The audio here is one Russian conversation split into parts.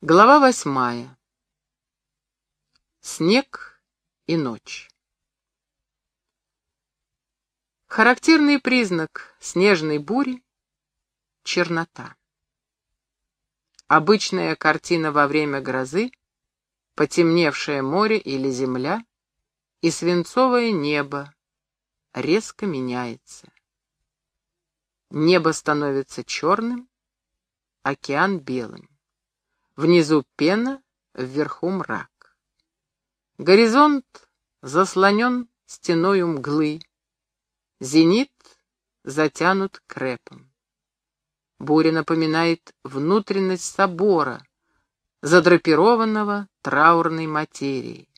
Глава восьмая. Снег и ночь. Характерный признак снежной бури — чернота. Обычная картина во время грозы — потемневшее море или земля и свинцовое небо резко меняется. Небо становится черным, океан белым. Внизу пена, вверху мрак. Горизонт заслонен стеною мглы. Зенит затянут крепом. Буря напоминает внутренность собора, задрапированного траурной материей.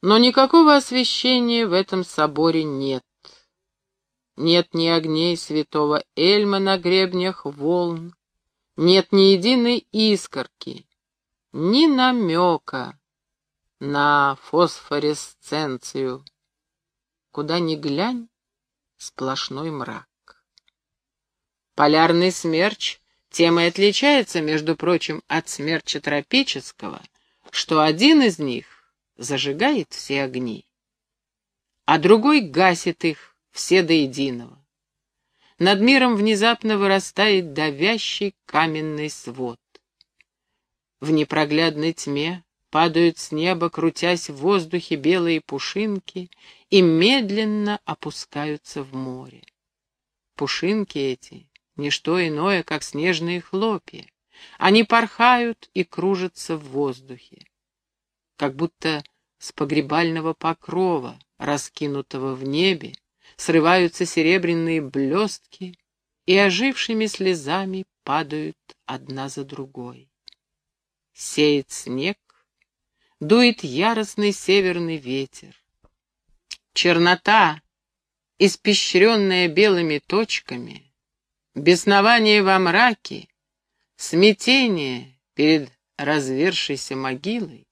Но никакого освещения в этом соборе нет. Нет ни огней святого Эльма на гребнях волн, нет ни единой искорки, ни намека на фосфоресценцию. Куда ни глянь, сплошной мрак. Полярный смерч тем и отличается, между прочим, от смерча тропического, что один из них зажигает все огни, а другой гасит их все до единого над миром внезапно вырастает давящий каменный свод. В непроглядной тьме падают с неба, крутясь в воздухе белые пушинки, и медленно опускаются в море. Пушинки эти — ничто иное, как снежные хлопья. Они порхают и кружатся в воздухе, как будто с погребального покрова, раскинутого в небе, срываются серебряные блестки и ожившими слезами падают одна за другой. Сеет снег, дует яростный северный ветер. Чернота, испещренная белыми точками, беснование во мраке, смятение перед развершейся могилой,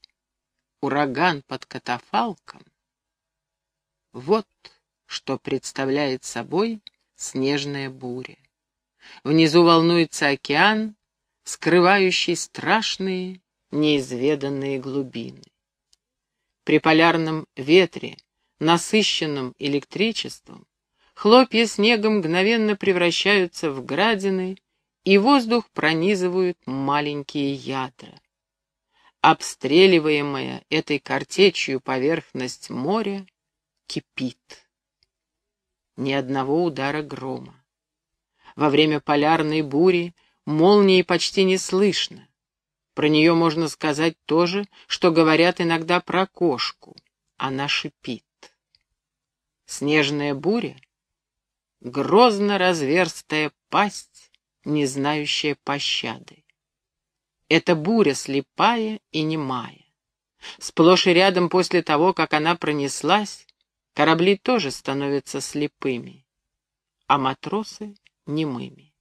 ураган под катафалком — вот что представляет собой снежная буря. Внизу волнуется океан, скрывающий страшные, неизведанные глубины. При полярном ветре, насыщенном электричеством, хлопья снега мгновенно превращаются в градины, и воздух пронизывают маленькие ядра. Обстреливаемая этой картечью поверхность моря кипит ни одного удара грома. Во время полярной бури молнии почти не слышно. Про нее можно сказать то же, что говорят иногда про кошку. Она шипит. Снежная буря — грозно разверстая пасть, не знающая пощады. Это буря слепая и немая. Сплошь и рядом после того, как она пронеслась, Корабли тоже становятся слепыми, а матросы — немыми.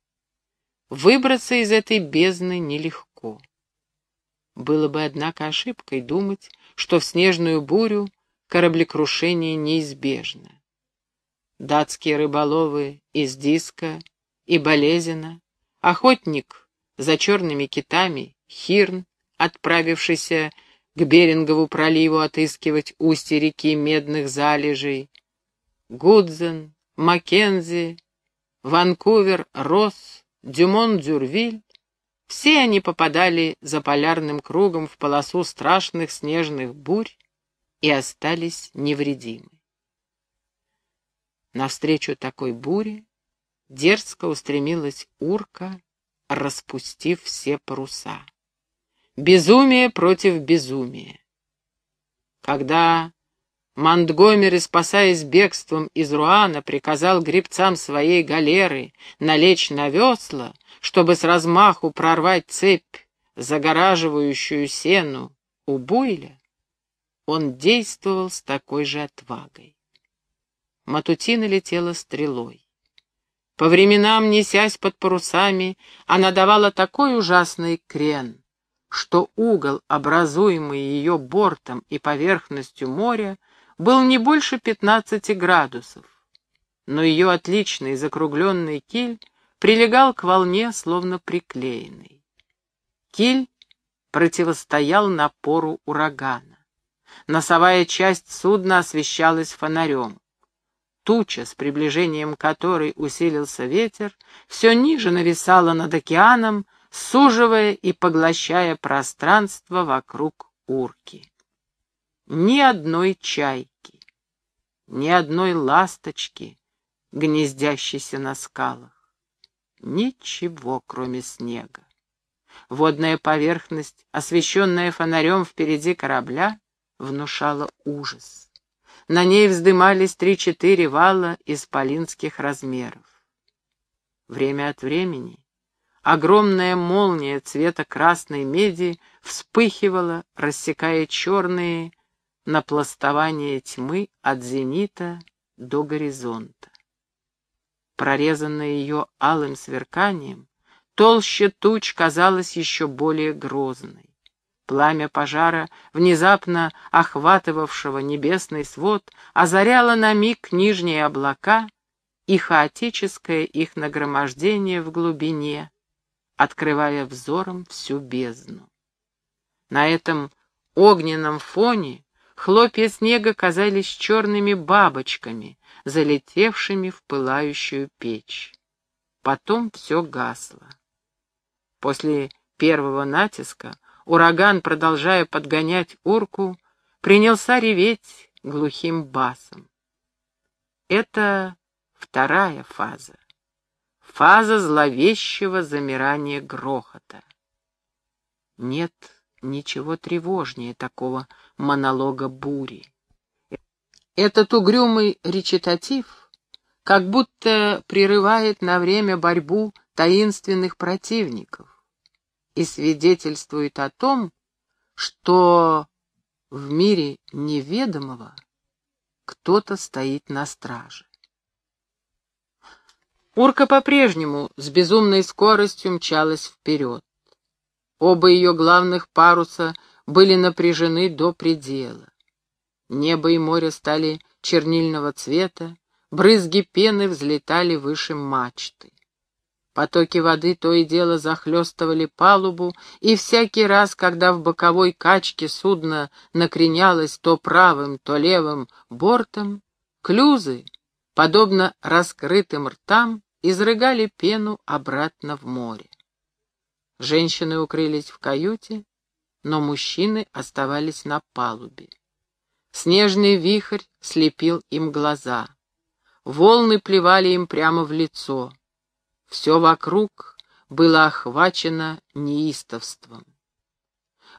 Выбраться из этой бездны нелегко. Было бы, однако, ошибкой думать, что в снежную бурю кораблекрушение неизбежно. Датские рыболовы из Диска и Болезина, охотник за черными китами Хирн, отправившийся к Берингову проливу отыскивать устье реки Медных залежей. Гудзен, Маккензи, Ванкувер, Росс, Дюмон-Дюрвиль — все они попадали за полярным кругом в полосу страшных снежных бурь и остались невредимы. Навстречу такой буре дерзко устремилась урка, распустив все паруса. Безумие против безумия. Когда Монтгомери, спасаясь бегством из Руана, приказал гребцам своей галеры налечь на весла, чтобы с размаху прорвать цепь, загораживающую сену у Буйля, он действовал с такой же отвагой. Матутина летела стрелой. По временам, несясь под парусами, она давала такой ужасный крен, что угол, образуемый ее бортом и поверхностью моря, был не больше 15 градусов, но ее отличный закругленный киль прилегал к волне, словно приклеенный. Киль противостоял напору урагана. Носовая часть судна освещалась фонарем. Туча, с приближением которой усилился ветер, все ниже нависала над океаном, суживая и поглощая пространство вокруг урки. Ни одной чайки, ни одной ласточки, гнездящейся на скалах. Ничего, кроме снега. Водная поверхность, освещенная фонарем впереди корабля, внушала ужас. На ней вздымались три-четыре вала исполинских размеров. Время от времени огромная молния цвета красной меди вспыхивала, рассекая черные напластования тьмы от зенита до горизонта. Прорезанная ее алым сверканием, толще туч казалась еще более грозной. Пламя пожара, внезапно охватывавшего небесный свод, озаряло на миг нижние облака и хаотическое их нагромождение в глубине, открывая взором всю бездну. На этом огненном фоне хлопья снега казались черными бабочками, залетевшими в пылающую печь. Потом все гасло. После первого натиска Ураган, продолжая подгонять урку, принялся реветь глухим басом. Это вторая фаза. Фаза зловещего замирания грохота. Нет ничего тревожнее такого монолога бури. Этот угрюмый речитатив как будто прерывает на время борьбу таинственных противников и свидетельствует о том, что в мире неведомого кто-то стоит на страже. Урка по-прежнему с безумной скоростью мчалась вперед. Оба ее главных паруса были напряжены до предела. Небо и море стали чернильного цвета, брызги пены взлетали выше мачты. Потоки воды то и дело захлестывали палубу, и всякий раз, когда в боковой качке судно накренялось то правым, то левым бортом, клюзы, подобно раскрытым ртам, изрыгали пену обратно в море. Женщины укрылись в каюте, но мужчины оставались на палубе. Снежный вихрь слепил им глаза. Волны плевали им прямо в лицо. Все вокруг было охвачено неистовством.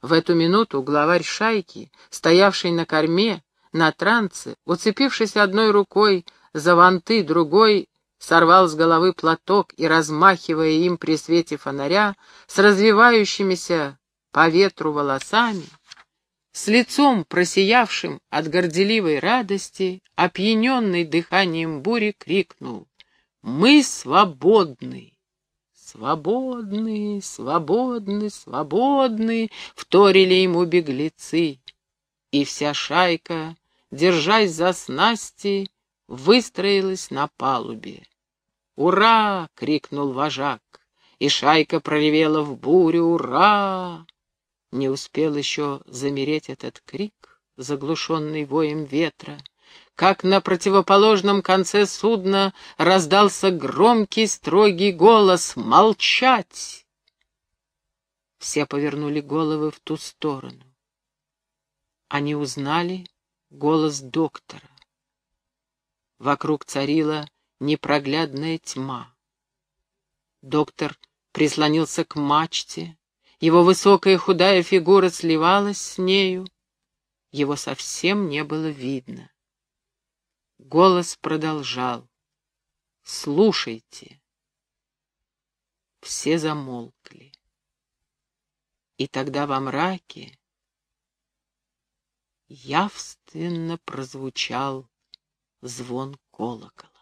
В эту минуту главарь шайки, стоявший на корме, на транце, уцепившись одной рукой за ванты, другой сорвал с головы платок и, размахивая им при свете фонаря, с развивающимися по ветру волосами, с лицом, просиявшим от горделивой радости, опьяненный дыханием бури, крикнул мы свободны. Свободны, свободны, свободны, вторили ему беглецы. И вся шайка, держась за снасти, выстроилась на палубе. «Ура!» — крикнул вожак, и шайка проревела в бурю «Ура!» Не успел еще замереть этот крик, заглушенный воем ветра, как на противоположном конце судна раздался громкий строгий голос «Молчать!». Все повернули головы в ту сторону. Они узнали голос доктора. Вокруг царила непроглядная тьма. Доктор прислонился к мачте, его высокая худая фигура сливалась с нею, его совсем не было видно. Голос продолжал. «Слушайте». Все замолкли. И тогда во мраке явственно прозвучал звон колокола.